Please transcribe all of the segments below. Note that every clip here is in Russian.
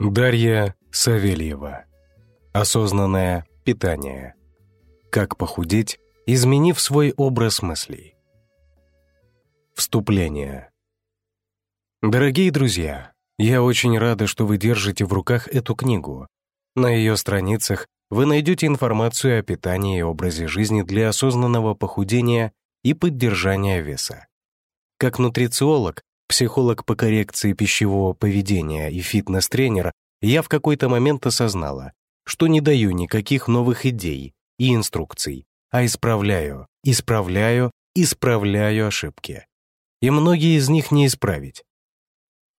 Дарья Савельева. Осознанное питание. Как похудеть, изменив свой образ мыслей. Вступление. Дорогие друзья, я очень рада, что вы держите в руках эту книгу. На ее страницах вы найдете информацию о питании и образе жизни для осознанного похудения и поддержания веса. Как нутрициолог, психолог по коррекции пищевого поведения и фитнес-тренер, я в какой-то момент осознала, что не даю никаких новых идей и инструкций, а исправляю, исправляю, исправляю ошибки. И многие из них не исправить.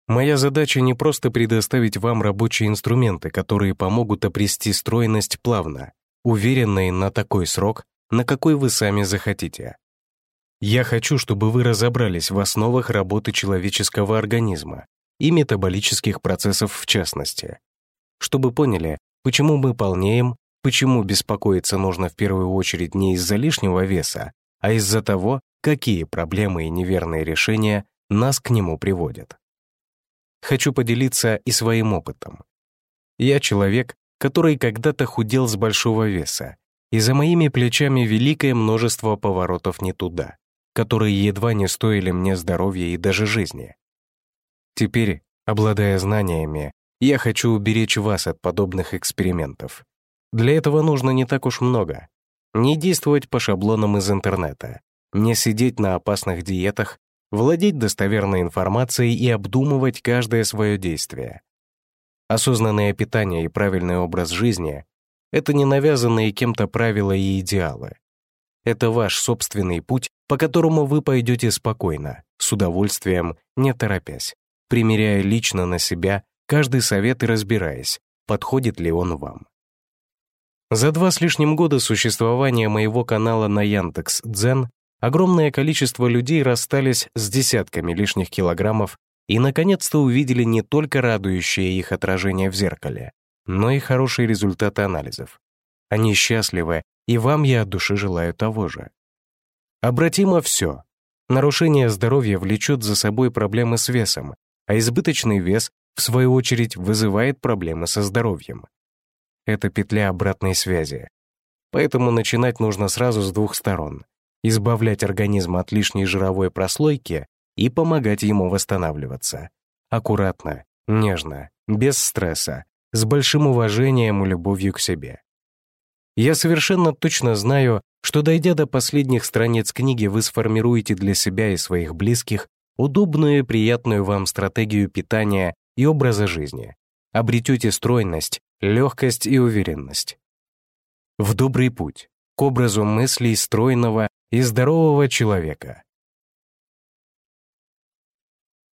Моя задача не просто предоставить вам рабочие инструменты, которые помогут обрести стройность плавно, уверенные на такой срок, на какой вы сами захотите. Я хочу, чтобы вы разобрались в основах работы человеческого организма и метаболических процессов в частности. Чтобы поняли, почему мы полнеем, почему беспокоиться нужно в первую очередь не из-за лишнего веса, а из-за того, какие проблемы и неверные решения нас к нему приводят. Хочу поделиться и своим опытом. Я человек, который когда-то худел с большого веса, и за моими плечами великое множество поворотов не туда которые едва не стоили мне здоровья и даже жизни. Теперь, обладая знаниями, я хочу уберечь вас от подобных экспериментов. Для этого нужно не так уж много. Не действовать по шаблонам из интернета, не сидеть на опасных диетах, владеть достоверной информацией и обдумывать каждое свое действие. Осознанное питание и правильный образ жизни — это не навязанные кем-то правила и идеалы. Это ваш собственный путь, по которому вы пойдете спокойно, с удовольствием, не торопясь, примеряя лично на себя каждый совет и разбираясь, подходит ли он вам. За два с лишним года существования моего канала на Яндекс Дзен огромное количество людей расстались с десятками лишних килограммов и наконец-то увидели не только радующее их отражение в зеркале, но и хорошие результаты анализов. Они счастливы и вам я от души желаю того же. Обратимо все. Нарушение здоровья влечет за собой проблемы с весом, а избыточный вес, в свою очередь, вызывает проблемы со здоровьем. Это петля обратной связи. Поэтому начинать нужно сразу с двух сторон. Избавлять организм от лишней жировой прослойки и помогать ему восстанавливаться. Аккуратно, нежно, без стресса, с большим уважением и любовью к себе. Я совершенно точно знаю, что, дойдя до последних страниц книги, вы сформируете для себя и своих близких удобную и приятную вам стратегию питания и образа жизни. Обретете стройность, легкость и уверенность. В добрый путь, к образу мыслей стройного и здорового человека.